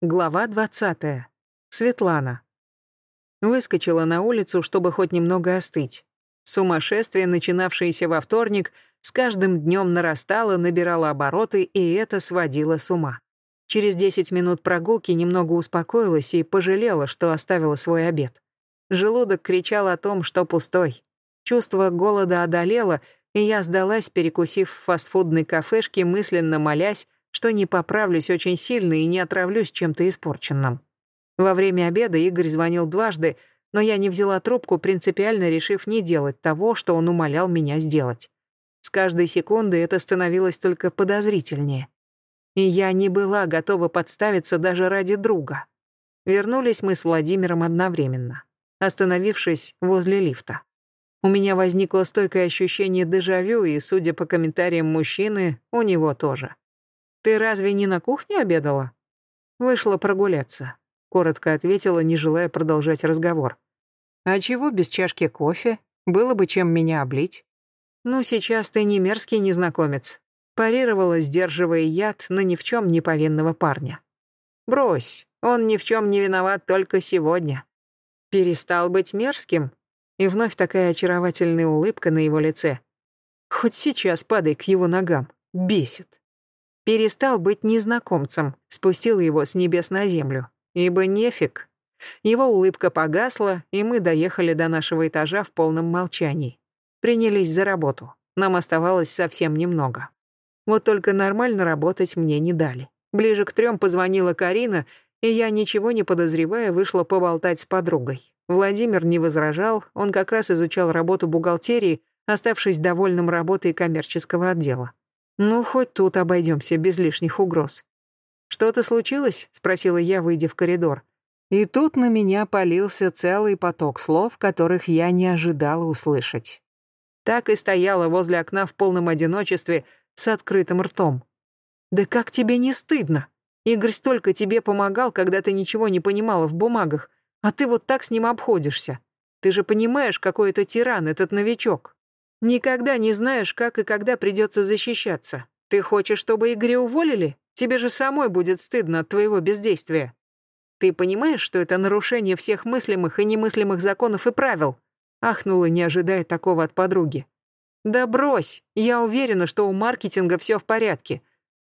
Глава 20. Светлана. Выскочила на улицу, чтобы хоть немного остыть. Сумасшествие, начинавшееся во вторник, с каждым днем нарастало, набирало обороты, и это сводило с ума. Через 10 минут прогулки немного успокоилась и пожалела, что оставила свой обед. Желудок кричал о том, что пустой. Чувство голода одолело, и я сдалась, перекусив в фастфудной кафешке, мысленно молясь, что не поправлюсь очень сильно и не отравлюсь чем-то испорченным. Во время обеда Игорь звонил дважды, но я не взяла трубку, принципиально решив не делать того, что он умолял меня сделать. С каждой секунды это становилось только подозрительнее. И я не была готова подставиться даже ради друга. Вернулись мы с Владимиром одновременно, остановившись возле лифта. У меня возникло стойкое ощущение дежавю, и, судя по комментариям мужчины, у него тоже. «Ты разве не на кухне обедала?» «Вышла прогуляться», — коротко ответила, не желая продолжать разговор. «А чего без чашки кофе? Было бы чем меня облить». «Ну, сейчас ты не мерзкий незнакомец», — парировала, сдерживая яд на ни в чем не повинного парня. «Брось, он ни в чем не виноват только сегодня». Перестал быть мерзким, и вновь такая очаровательная улыбка на его лице. Хоть сейчас падай к его ногам, бесит перестал быть незнакомцем, спустил его с небес на землю. Ибо нефиг. Его улыбка погасла, и мы доехали до нашего этажа в полном молчании. Принялись за работу. Нам оставалось совсем немного. Вот только нормально работать мне не дали. Ближе к трем позвонила Карина, и я, ничего не подозревая, вышла поболтать с подругой. Владимир не возражал, он как раз изучал работу бухгалтерии, оставшись довольным работой коммерческого отдела. Ну, хоть тут обойдемся без лишних угроз. «Что-то случилось?» — спросила я, выйдя в коридор. И тут на меня полился целый поток слов, которых я не ожидала услышать. Так и стояла возле окна в полном одиночестве с открытым ртом. «Да как тебе не стыдно? Игорь столько тебе помогал, когда ты ничего не понимала в бумагах, а ты вот так с ним обходишься. Ты же понимаешь, какой это тиран, этот новичок». Никогда не знаешь, как и когда придется защищаться. Ты хочешь, чтобы Игоря уволили? Тебе же самой будет стыдно от твоего бездействия. Ты понимаешь, что это нарушение всех мыслимых и немыслимых законов и правил? Ахнула, не ожидая такого от подруги. Да брось, я уверена, что у маркетинга все в порядке.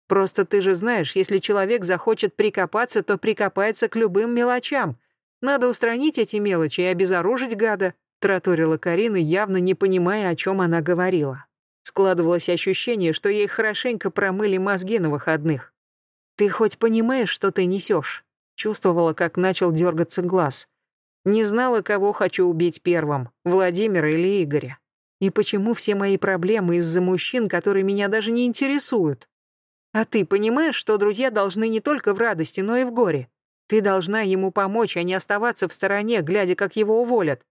Просто ты же знаешь, если человек захочет прикопаться, то прикопается к любым мелочам. Надо устранить эти мелочи и обезоружить гада тараторила Карина, явно не понимая, о чем она говорила. Складывалось ощущение, что ей хорошенько промыли мозги на выходных. «Ты хоть понимаешь, что ты несешь?» Чувствовала, как начал дергаться глаз. Не знала, кого хочу убить первым, Владимира или Игоря. И почему все мои проблемы из-за мужчин, которые меня даже не интересуют? А ты понимаешь, что друзья должны не только в радости, но и в горе? Ты должна ему помочь, а не оставаться в стороне, глядя, как его уволят.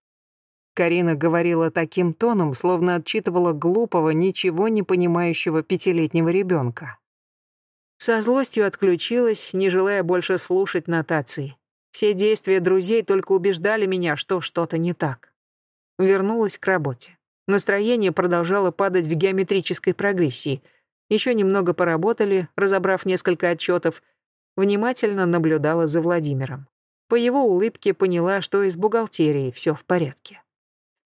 Карина говорила таким тоном, словно отчитывала глупого, ничего не понимающего пятилетнего ребенка. Со злостью отключилась, не желая больше слушать нотации. Все действия друзей только убеждали меня, что что-то не так. Вернулась к работе. Настроение продолжало падать в геометрической прогрессии. Еще немного поработали, разобрав несколько отчетов. Внимательно наблюдала за Владимиром. По его улыбке поняла, что и с бухгалтерией все в порядке.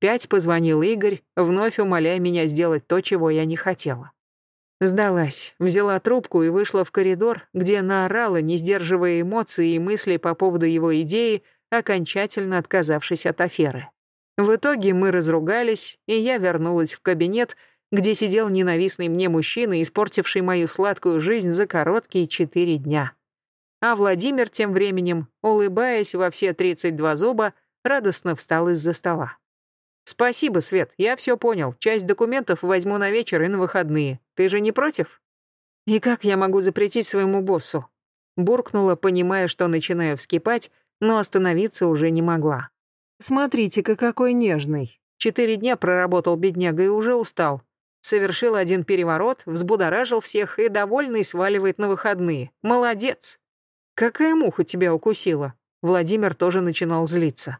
Пять позвонил Игорь, вновь умоляя меня сделать то, чего я не хотела. Сдалась, взяла трубку и вышла в коридор, где наорала, не сдерживая эмоций и мыслей по поводу его идеи, окончательно отказавшись от аферы. В итоге мы разругались, и я вернулась в кабинет, где сидел ненавистный мне мужчина, испортивший мою сладкую жизнь за короткие четыре дня. А Владимир тем временем, улыбаясь во все 32 зуба, радостно встал из-за стола. «Спасибо, Свет, я все понял. Часть документов возьму на вечер и на выходные. Ты же не против?» «И как я могу запретить своему боссу?» Буркнула, понимая, что начинаю вскипать, но остановиться уже не могла. «Смотрите-ка, какой нежный. Четыре дня проработал бедняга и уже устал. Совершил один переворот, взбудоражил всех и довольный сваливает на выходные. Молодец!» «Какая муха тебя укусила?» Владимир тоже начинал злиться.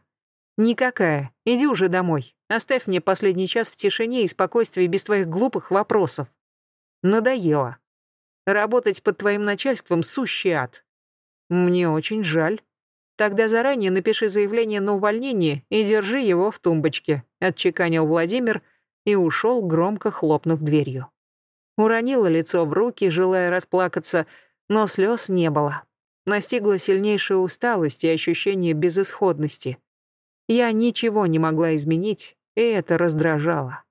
«Никакая. Иди уже домой. Оставь мне последний час в тишине и спокойствии без твоих глупых вопросов. Надоело. Работать под твоим начальством — сущий ад. Мне очень жаль. Тогда заранее напиши заявление на увольнение и держи его в тумбочке, отчеканил Владимир и ушел, громко хлопнув дверью. Уронила лицо в руки, желая расплакаться, но слез не было. Настигла сильнейшая усталость и ощущение безысходности. Я ничего не могла изменить, и это раздражало.